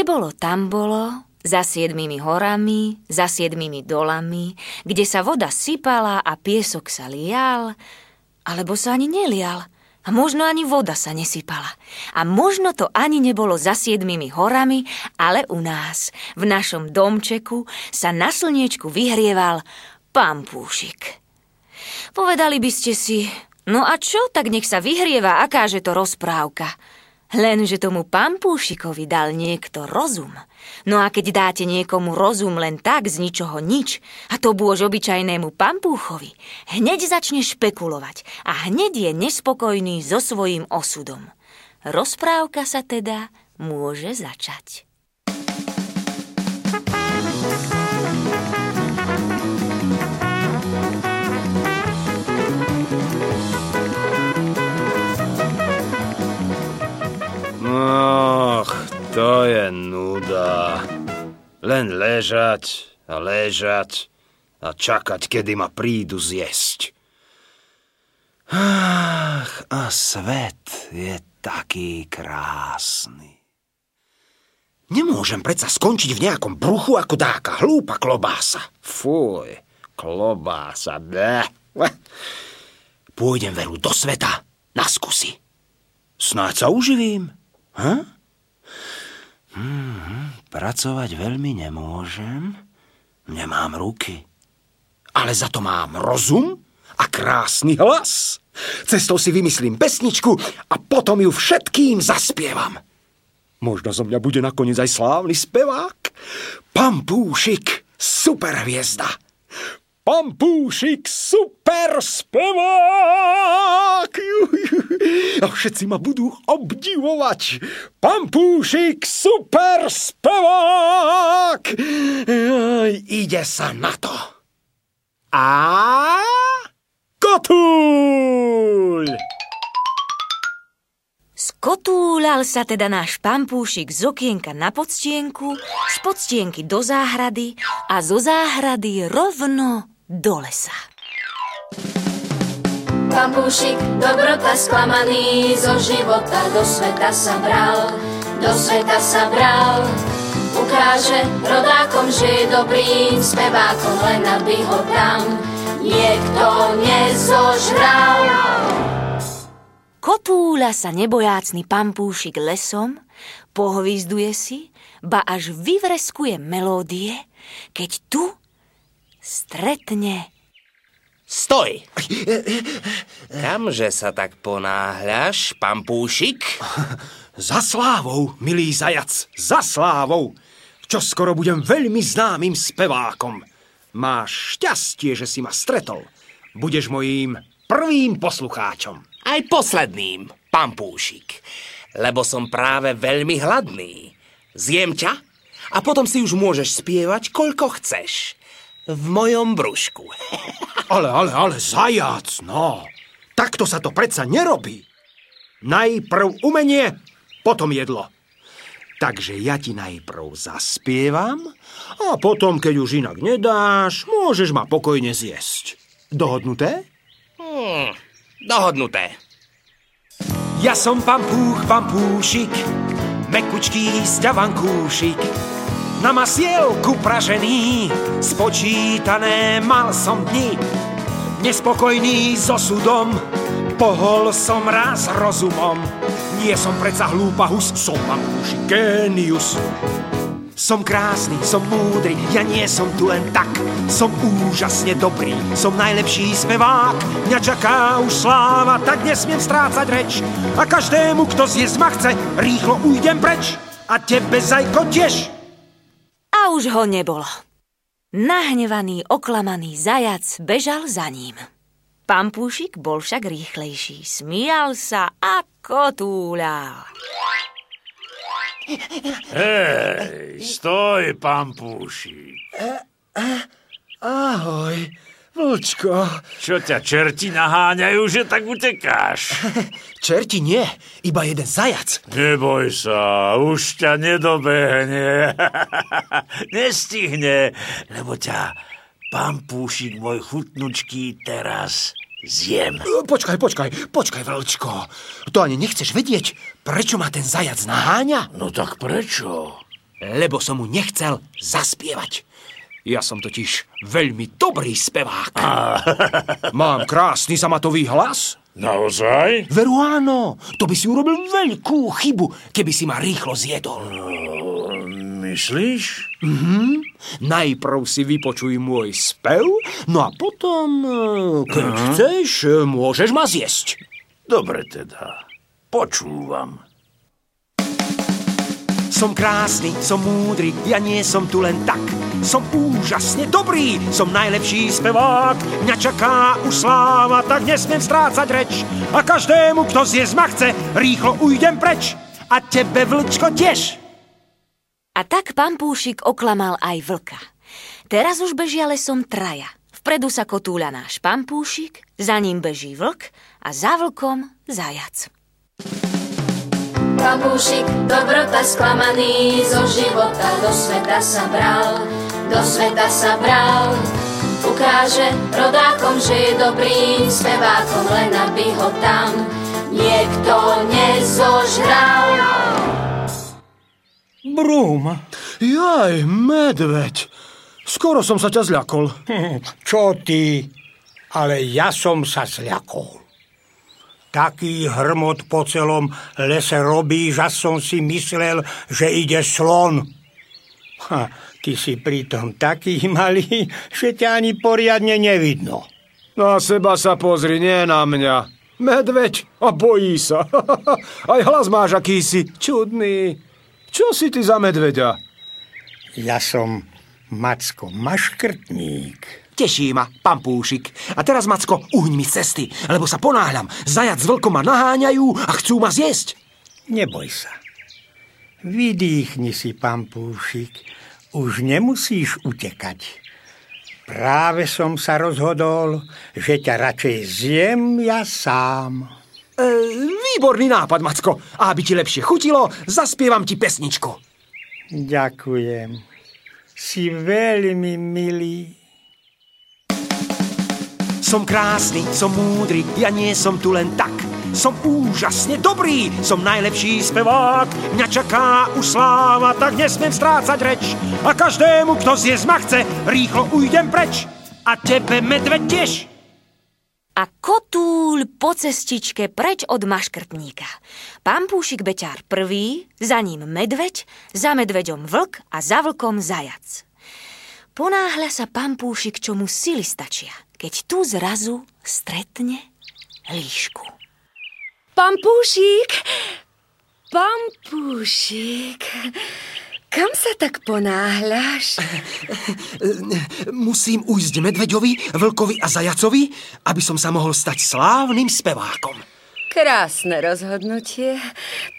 Kde bolo, tam bolo, za siedmými horami, za siedmými dolami, kde sa voda sypala a piesok sa lial, alebo sa ani nelial. A možno ani voda sa nesypala. A možno to ani nebolo za siedmými horami, ale u nás, v našom domčeku, sa na slniečku vyhrieval pampúšik. Povedali by ste si, no a čo, tak nech sa vyhrieva, akáže to rozprávka. Lenže tomu pampúšikovi dal niekto rozum. No a keď dáte niekomu rozum len tak z ničoho nič, a to bôž obyčajnému pampúchovi, hneď začne špekulovať a hneď je nespokojný so svojím osudom. Rozprávka sa teda môže začať. Ležať a ležať a čakať, kedy ma prídu zjesť. Ach, a svet je taký krásny. Nemôžem predsa skončiť v nejakom bruchu ako dáka hlúpa klobása. Fuj, klobása, ne. Pôjdem veru do sveta na skúsi. Snáď sa uživím. Hm? Hmm, pracovať veľmi nemôžem. Nemám ruky. Ale za to mám rozum a krásny hlas. Cestou si vymyslím pesničku a potom ju všetkým zaspievam. Možno zo mňa bude nakoniec aj slávny spevák. Pampúšik, superhviezda. Pampúšik, super spevák! A všetci ma budú obdivovať. Pampúšik, super spevák! Ide sa na to. A... Kotúľ! Skotúľal sa teda náš pampúšik z okienka na podstienku, z podstienky do záhrady a zo záhrady rovno do lesa. Pampúšik, dobrota sklamaný, zo života do sveta sa bral, do sveta sa bral. Ukáže rodákom, že je dobrým spevákom, len aby ho tam niekto nezožral. Kotúľa sa nebojácný pampúšik lesom, pohvizduje si, ba až vyvreskuje melódie, keď tu stretne... Stoj! Kamže sa tak ponáhľaš, pampúšik? Za slávou, milý zajac, za slávou! Čo skoro budem veľmi známym spevákom. Máš šťastie, že si ma stretol. Budeš mojím prvým poslucháčom. Aj posledným, pampúšik. Lebo som práve veľmi hladný. Zjem ťa a potom si už môžeš spievať, koľko chceš v mojom brúšku. Ale, ale, ale, zajac, no. Takto sa to predsa nerobí. Najprv umenie, potom jedlo. Takže ja ti najprv zaspievam a potom, keď už inak nedáš, môžeš ma pokojne zjesť. Dohodnuté? Hmm, dohodnuté. Ja som pampúch, pampúšik, mekučký sťavankúšik, na masielku pražený, spočítané mal som dni. Nespokojný so sudom, pohol som raz rozumom. Nie som predsa hlúpa hus, som pampúši génius. Som krásny, som múdry, ja nie som tu len tak. Som úžasne dobrý, som najlepší spevák. Mňa čaká už sláva, tak nesmiem strácať reč. A každému, kto zjesť ma chce, rýchlo ujdem preč. A tebe, zajko, tiež a už ho nebolo. Nahnevaný, oklamaný zajac bežal za ním. Pampúšik bol však rýchlejší, smíjal sa a kotúľal. Hej, stoj, pampúšik. Ahoj, vlčko. Čo ťa čerti naháňajú, že tak utekáš? Čerti nie, iba jeden zajac. Neboj sa, už ťa nedobehne. Nestihne, lebo ťa pampúšik môj chutnučký teraz zjem. Počkaj, počkaj, počkaj, vlčko. To ani nechceš vedieť, prečo ma ten zajac naháňa? No tak prečo? lebo som mu nechcel zaspievať. Ja som totiž veľmi dobrý spevák. Mám krásny zamatový hlas. Naozaj? Veru áno, to by si urobil veľkú chybu, keby si ma rýchlo zjedol. Myslíš? Najprv si vypočuj môj spev, no a potom, eh, keď chceš, eh, môžeš ma zjesť. Dobre teda. Počúvam. Som krásny, som múdry, ja nie som tu len tak. Som úžasne dobrý, som najlepší spevák. Mňa čaká už sláva, tak nesmiem strácať reč. A každému, kto zjesť ma chce, rýchlo ujdem preč. A tebe, vlčko, tiež. A tak pampúšik oklamal aj vlka. Teraz už bežia lesom traja. Vpredu sa kotúľa náš pampúšik, za ním beží vlk a za vlkom zajac. Pampušik, dobrota sklamaný, zo života do sveta sa bral, do sveta sa bral. Ukáže rodákom, že je dobrým spevákom, len aby ho tam niekto nezožral. Brúm, Jaj, medveď, skoro som sa ťa zľakol. čo ty? Ale ja som sa zľakol. Taký hrmot po celom lese robí, že som si myslel, že ide slon. Ha, ty si pritom taký malý, že ťa ani poriadne nevidno. Na seba sa pozri, nie na mňa. Medveď a bojí sa. Aj hlas máš akýsi čudný. Čo si ty za medveďa? Ja som Macko Maškrtník. Teší ma, pampúšik. A teraz, Macko, uhň mi z cesty, lebo sa ponáhľam. Zajac s vlkom ma naháňajú a chcú ma zjesť. Neboj sa. Vydýchni si, pampúšik. Už nemusíš utekať. Práve som sa rozhodol, že ťa radšej zjem ja sám. E, výborný nápad, Macko. A aby ti lepšie chutilo, zaspievam ti pesničku. Ďakujem. Si veľmi milý. Som krásny, som múdry, ja nie som tu len tak. Som úžasne dobrý, som najlepší spevák. Mňa čaká už sláva, tak nesmiem strácať reč. A každému, kto zjesť ma chce, rýchlo ujdem preč. A tebe, medveď, tiež. A kotúľ po cestičke preč od maškrtníka. Pampúšik beťár prvý, za ním medveď, za medveďom vlk a za vlkom zajac. Ponáhľa sa pampúšik, čo mu sily stačia, keď tu zrazu stretne líšku. Pampúšik! Pampúšik! Kam sa tak ponáhľaš? Musím ujsť medveďovi, vlkovi a zajacovi, aby som sa mohol stať slávnym spevákom. Krásne rozhodnutie.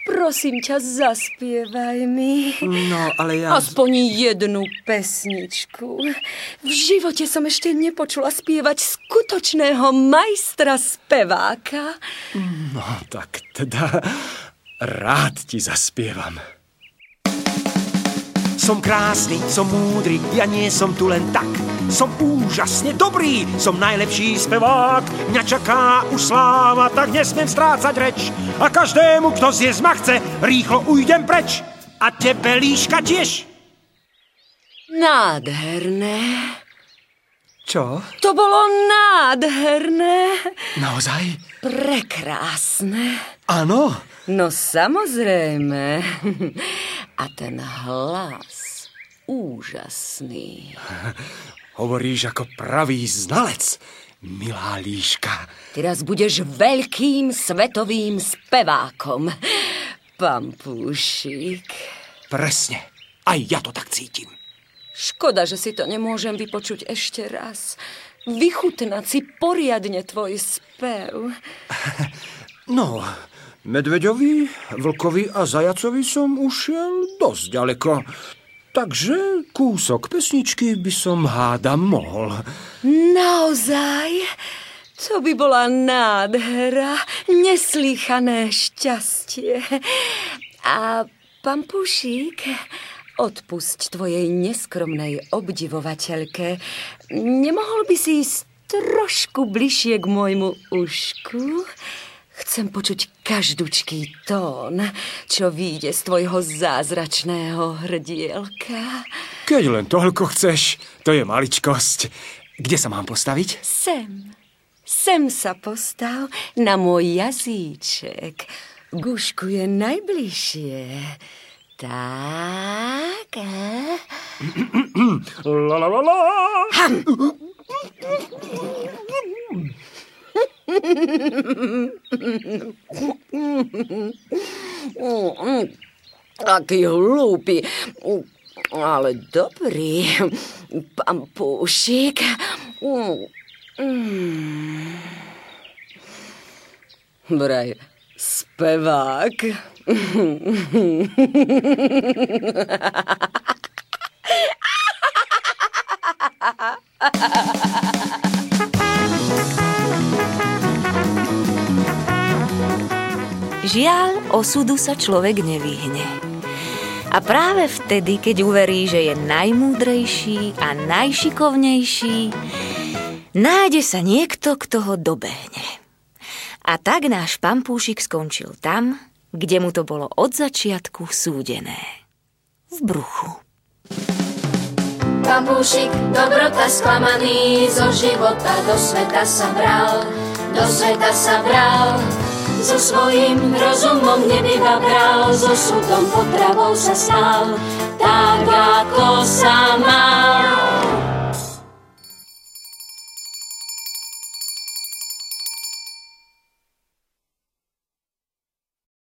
Prosím ťa, zaspievaj mi. No, ale ja... Aspoň jednu pesničku. V živote som ešte nepočula spievať skutočného majstra speváka. No, tak teda rád ti zaspievam. Som krásny, som múdry, ja nie som tu len tak. Som úžasne dobrý, som najlepší spevák. Mňa čaká už sláva, tak nesmiem strácať reč. A každému, kto zjesť ma chce, rýchlo ujdem preč. A tebe, líška, tiež. Nádherné. Čo? To bolo nádherné. Naozaj? Prekrásne. Áno. No samozrejme. A ten hlas úžasný. Hovoríš ako pravý znalec, milá líška. Teraz budeš veľkým svetovým spevákom. Pampúšik. Presne. Aj ja to tak cítim. Škoda, že si to nemôžem vypočuť ešte raz. Vychutnať si poriadne tvoj spev. No, medveďovi, vlkovi a zajacovi som ušiel dosť ďaleko. Takže kúsok pesničky by som hádam mohol. Naozaj? To by bola nádhera, neslýchané šťastie. A pampušík, odpusť tvojej neskromnej obdivovateľke. Nemohol by si ísť trošku bližšie k môjmu ušku? Chcem počuť každúčký tón, čo vyjde z tvojho zázračného hrdielka. Keď len toľko chceš, to je maličkosť. Kde sa mám postaviť? Sem, sem sa postav na môj jazyček. Gušku je najbližšie. Tak. a? La la la la. Aký hlúpy, ale dobrý pampúšik. Vraj, spevák. Žiaľ, osudu sa človek nevyhne. A práve vtedy, keď uverí, že je najmúdrejší a najšikovnejší, nájde sa niekto, kto ho dobehne. A tak náš pampúšik skončil tam, kde mu to bolo od začiatku súdené. V bruchu. Pampúšik, dobrota sklamaný, zo života do sveta sa bral, do sveta sa bral. So svojím rozumom nebýva bral, so súdom potravou sa stal, tak ako sa mal.